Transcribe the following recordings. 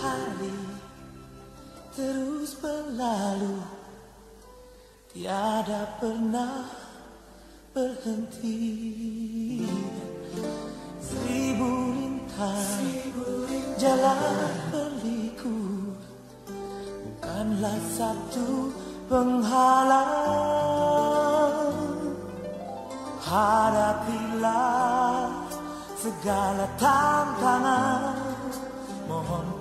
hari terus berlalu. Tiada pernah berhenti. Seribu lintas jalan berliku Bukanlah satu penghalang. Hadapilah segala tantangan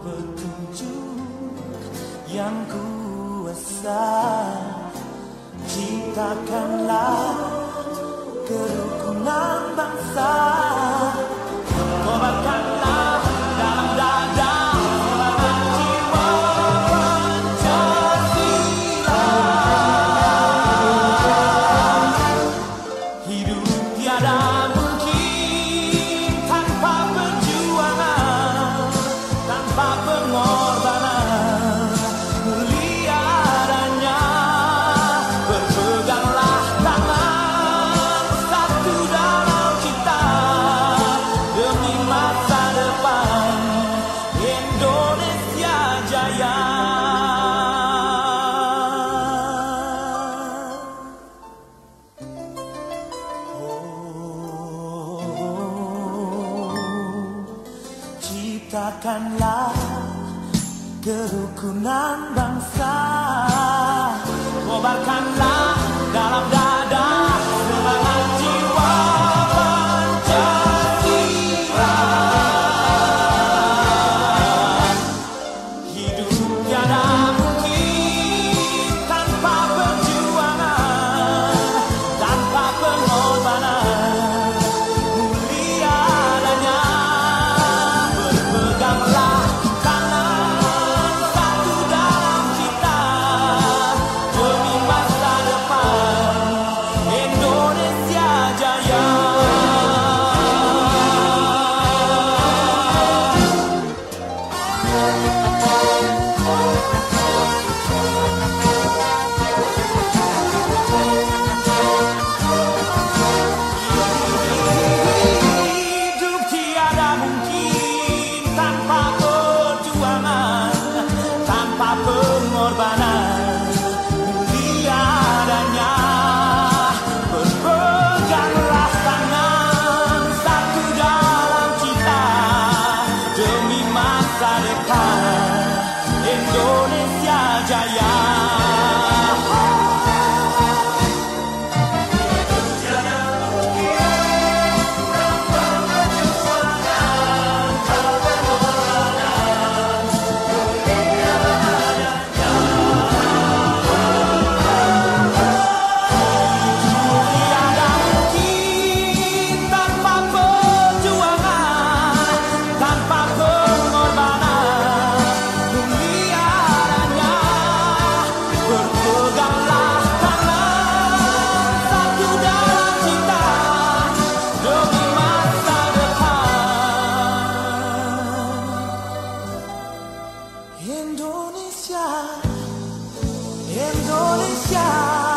petunjuk yang kuasa. Ciptakanlah kerukunan bangsa. ciptakanlah kerukunan bangsa. Indonesia Jaya Indonesia.